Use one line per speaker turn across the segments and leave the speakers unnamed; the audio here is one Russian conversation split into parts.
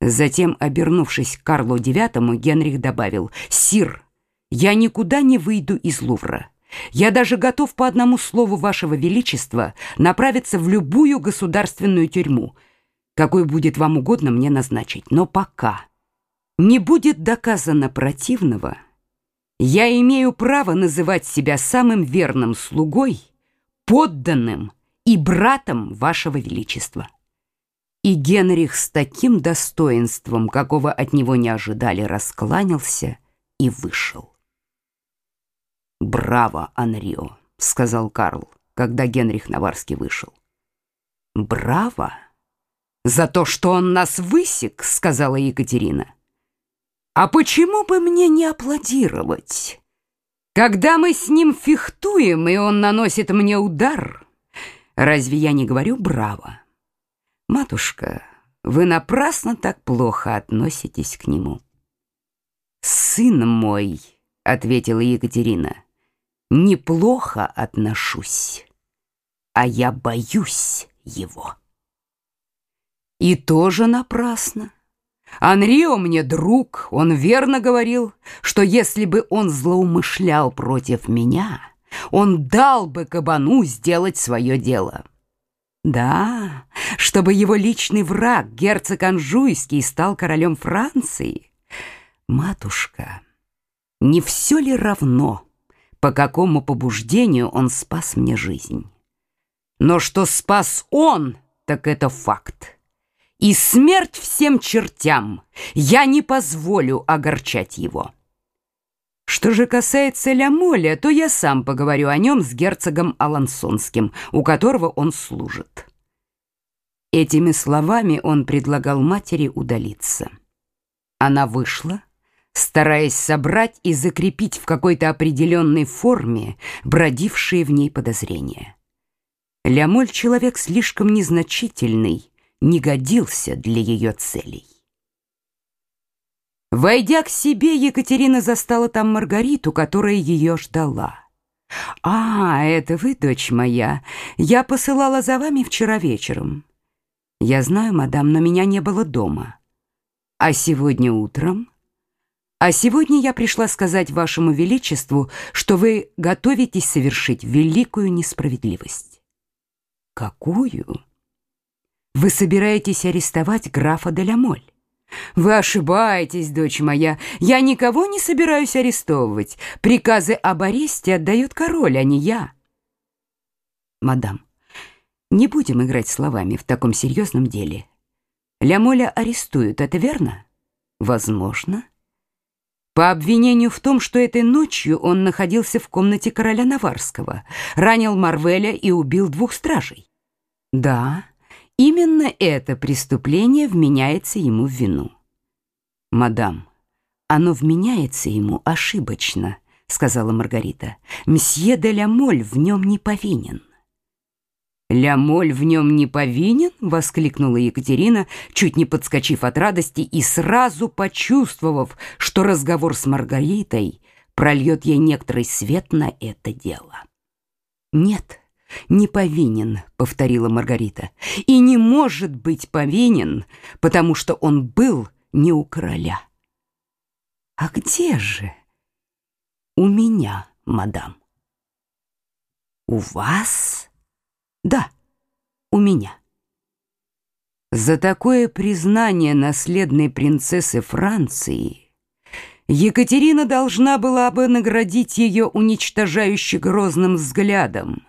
Затем, обернувшись к Карлу IX, Генрих добавил, «Сир, я никуда не выйду из Лувра. Я даже готов по одному слову вашего величества направиться в любую государственную тюрьму, какой будет вам угодно мне назначить. Но пока не будет доказано противного, я имею право называть себя самым верным слугой, подданным и братом вашего величества». И Генрих с таким достоинством, какого от него не ожидали, раскланялся и вышел. «Браво, Анрио!» — сказал Карл, когда Генрих Наварский вышел. «Браво! За то, что он нас высек!» — сказала Екатерина. «А почему бы мне не аплодировать? Когда мы с ним фехтуем, и он наносит мне удар, разве я не говорю «браво»?» Матушка, вы напрасно так плохо относитесь к нему. Сын мой, ответила Екатерина, неплохо отношусь, а я боюсь его. И тоже напрасно. Анрио мне друг, он верно говорил, что если бы он злоумышлял против меня, он дал бы кабану сделать свое дело. Да, чтобы его личный враг, герцог Анжуйский, стал королем Франции. Матушка, не все ли равно, по какому побуждению он спас мне жизнь? Но что спас он, так это факт. И смерть всем чертям, я не позволю огорчать его. Что же касается Лямоля, то я сам поговорю о нем с герцогом Алансонским, у которого он служит. Этими словами он предлагал матери удалиться. Она вышла, стараясь собрать и закрепить в какой-то определенной форме бродившие в ней подозрения. Лямоль человек слишком незначительный, не годился для ее целей. Войдя к себе, Екатерина застала там Маргариту, которая ее ждала. «А, это вы, дочь моя. Я посылала за вами вчера вечером». «Я знаю, мадам, но меня не было дома». «А сегодня утром?» «А сегодня я пришла сказать вашему величеству, что вы готовитесь совершить великую несправедливость». «Какую?» «Вы собираетесь арестовать графа Делямоль». Вы ошибаетесь, дочь моя. Я никого не собираюсь арестовывать. Приказы об аресте отдает король, а не я. Мадам, не будем играть словами в таком серьезном деле. Лямоля арестуют, это верно? Возможно. По обвинению в том, что этой ночью он находился в комнате короля Наварского, ранил Марвеля и убил двух стражей. Да, Именно это преступление вменяется ему в вину. «Мадам, оно вменяется ему ошибочно», — сказала Маргарита. «Мсье де Лямоль в нем не повинен». «Лямоль в нем не повинен?» — воскликнула Екатерина, чуть не подскочив от радости и сразу почувствовав, что разговор с Маргаритой прольет ей некоторый свет на это дело. «Нет», «Не повинен», — повторила Маргарита, «и не может быть повинен, потому что он был не у короля». «А где же?» «У меня, мадам». «У вас?» «Да, у меня». За такое признание наследной принцессы Франции Екатерина должна была бы наградить ее уничтожающе грозным взглядом,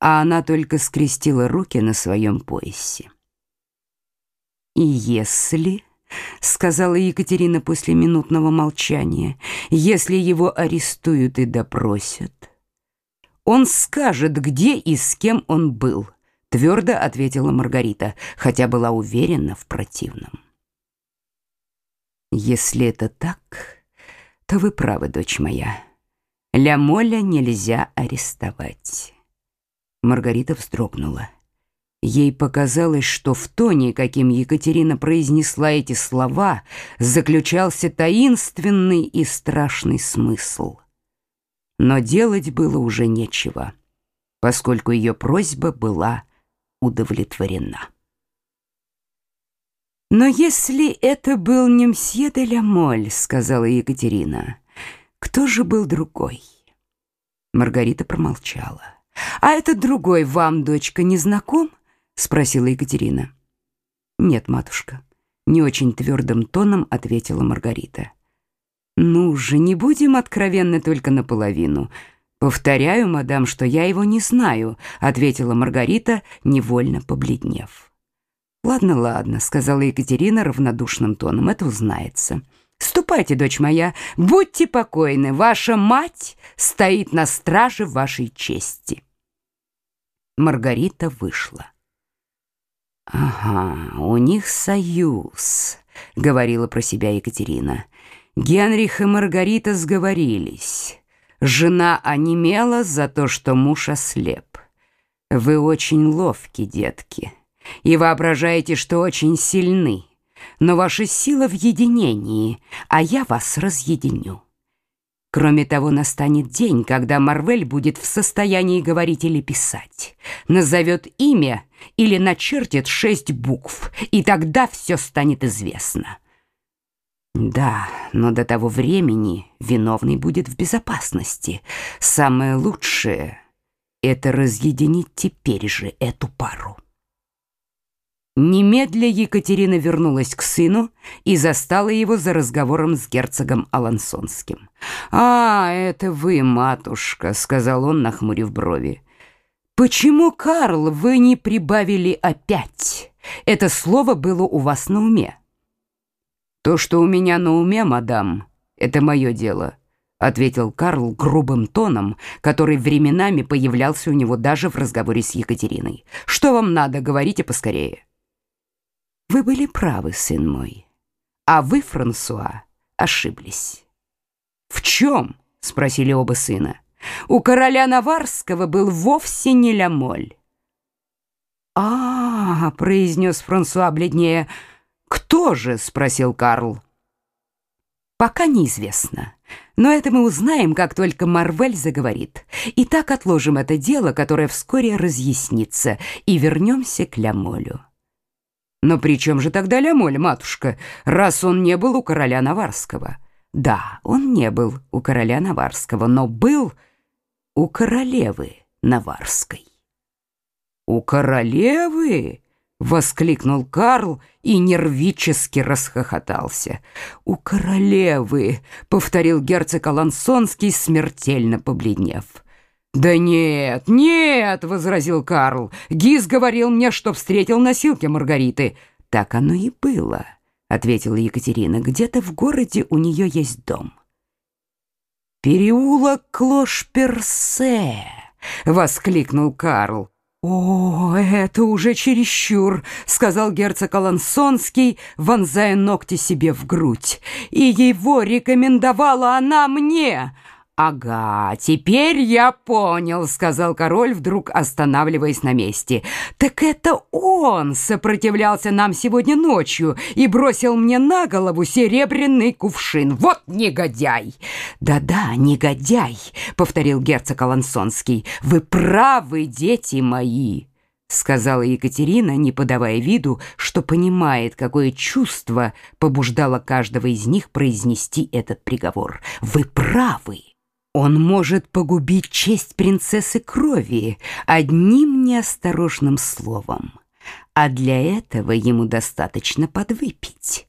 а она только скрестила руки на своем поясе. «И если...» — сказала Екатерина после минутного молчания, «если его арестуют и допросят, он скажет, где и с кем он был», — твердо ответила Маргарита, хотя была уверена в противном. «Если это так, то вы правы, дочь моя. Ля Моля нельзя арестовать». Маргарита вздрогнула. Ей показалось, что в тоне, каким Екатерина произнесла эти слова, заключался таинственный и страшный смысл. Но делать было уже нечего, поскольку ее просьба была удовлетворена. «Но если это был не мсье де ля сказала Екатерина, — кто же был другой?» Маргарита промолчала. «А этот другой вам, дочка, не знаком?» — спросила Екатерина. «Нет, матушка», — не очень твердым тоном ответила Маргарита. «Ну же, не будем откровенны только наполовину. Повторяю, мадам, что я его не знаю», — ответила Маргарита, невольно побледнев. «Ладно, ладно», — сказала Екатерина равнодушным тоном, — «это узнается». «Ступайте, дочь моя, будьте покойны, ваша мать стоит на страже вашей чести». Маргарита вышла. «Ага, у них союз», — говорила про себя Екатерина. Генрих и Маргарита сговорились. Жена онемела за то, что муж ослеп. Вы очень ловки, детки, и воображаете, что очень сильны. Но ваша сила в единении, а я вас разъединю. Кроме того, настанет день, когда Марвель будет в состоянии говорить или писать. Назовет имя или начертит шесть букв, и тогда все станет известно. Да, но до того времени виновный будет в безопасности. Самое лучшее — это разъединить теперь же эту пару. Немедля Екатерина вернулась к сыну и застала его за разговором с герцогом Алансонским. «А, это вы, матушка», — сказал он, нахмурив брови. «Почему, Карл, вы не прибавили опять? Это слово было у вас на уме». «То, что у меня на уме, мадам, это мое дело», — ответил Карл грубым тоном, который временами появлялся у него даже в разговоре с Екатериной. «Что вам надо? Говорите поскорее». Вы были правы, сын мой. А вы, Франсуа, ошиблись. В чем? спросили оба сына. У короля Наварского был вовсе не Лямоль. А, -а, -а произнес Франсуа бледнее. Кто же? спросил Карл. Пока неизвестно. Но это мы узнаем, как только Марвель заговорит. И так отложим это дело, которое вскоре разъяснится, и вернемся к Лямолю. Но при чем же тогда Лямоль, матушка, раз он не был у короля Наварского? Да, он не был у короля Наварского, но был у королевы Наварской. «У королевы?» — воскликнул Карл и нервически расхохотался. «У королевы!» — повторил герцог Алансонский, смертельно побледнев. «Да нет, нет!» — возразил Карл. «Гиз говорил мне, что встретил носилки Маргариты». «Так оно и было», — ответила Екатерина. «Где-то в городе у нее есть дом». «Переулок Клош-Персе!» — воскликнул Карл. «О, это уже чересчур», — сказал герцог Алансонский, вонзая ногти себе в грудь. «И его рекомендовала она мне!» «Ага, теперь я понял», — сказал король, вдруг останавливаясь на месте. «Так это он сопротивлялся нам сегодня ночью и бросил мне на голову серебряный кувшин. Вот негодяй!» «Да-да, негодяй», — повторил герцог Алансонский. «Вы правы, дети мои» сказала Екатерина, не подавая виду, что понимает, какое чувство побуждало каждого из них произнести этот приговор. Вы правы. Он может погубить честь принцессы крови одним неосторожным словом, а для этого ему достаточно подвыпить.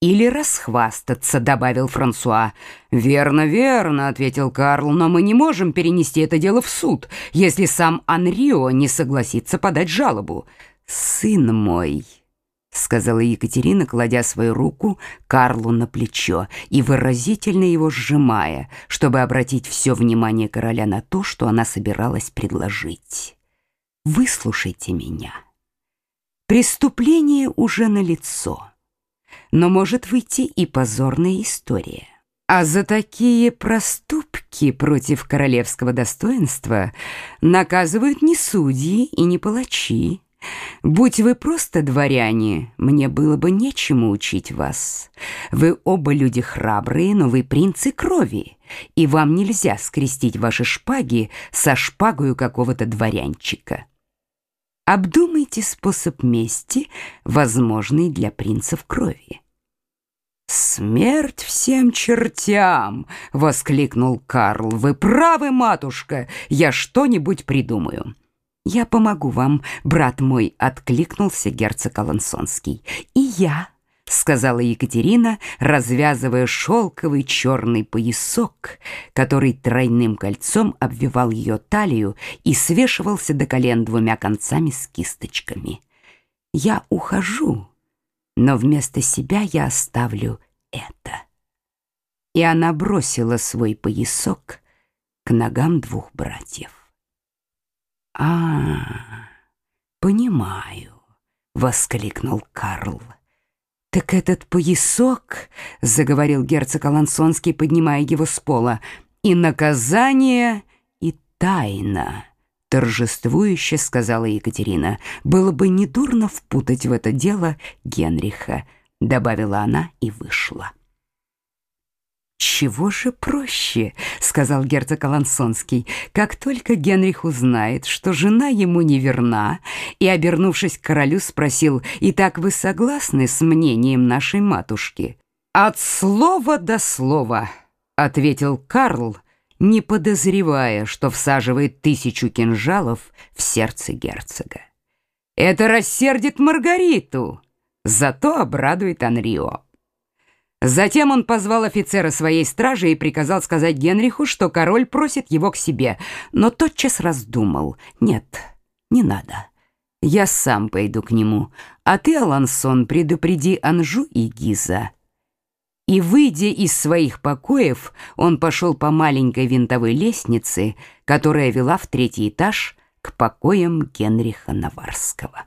Или расхвастаться, добавил Франсуа. Верно, верно, ответил Карл, но мы не можем перенести это дело в суд, если сам Анрио не согласится подать жалобу. Сын мой, сказала Екатерина, кладя свою руку Карлу на плечо и выразительно его сжимая, чтобы обратить все внимание короля на то, что она собиралась предложить. Выслушайте меня. Преступление уже налицо, но может выйти и позорная история. А за такие проступки против королевского достоинства наказывают не судьи и не палачи, Будь вы просто дворяне, мне было бы нечему учить вас. Вы оба люди храбрые, но вы принцы крови, и вам нельзя скрестить ваши шпаги со шпагою какого-то дворянчика. Обдумайте способ мести, возможный для принцев крови. «Смерть всем чертям!» — воскликнул Карл. «Вы правы, матушка, я что-нибудь придумаю». «Я помогу вам, брат мой», — откликнулся герцог Алансонский. «И я», — сказала Екатерина, развязывая шелковый черный поясок, который тройным кольцом обвивал ее талию и свешивался до колен двумя концами с кисточками. «Я ухожу, но вместо себя я оставлю это». И она бросила свой поясок к ногам двух братьев. «А, понимаю», — воскликнул Карл. «Так этот поясок», — заговорил герцог Алансонский, поднимая его с пола, «и наказание, и тайна». Торжествующе сказала Екатерина. «Было бы недурно впутать в это дело Генриха», — добавила она и вышла. «Чего же проще?» — сказал герцог Алансонский. «Как только Генрих узнает, что жена ему неверна, и, обернувшись к королю, спросил, «Итак вы согласны с мнением нашей матушки?» «От слова до слова», — ответил Карл, не подозревая, что всаживает тысячу кинжалов в сердце герцога. «Это рассердит Маргариту, зато обрадует Анрио». Затем он позвал офицера своей стражи и приказал сказать Генриху, что король просит его к себе, но тотчас раздумал. «Нет, не надо. Я сам пойду к нему, а ты, Алансон, предупреди Анжу и Гиза». И, выйдя из своих покоев, он пошел по маленькой винтовой лестнице, которая вела в третий этаж к покоям Генриха Наварского.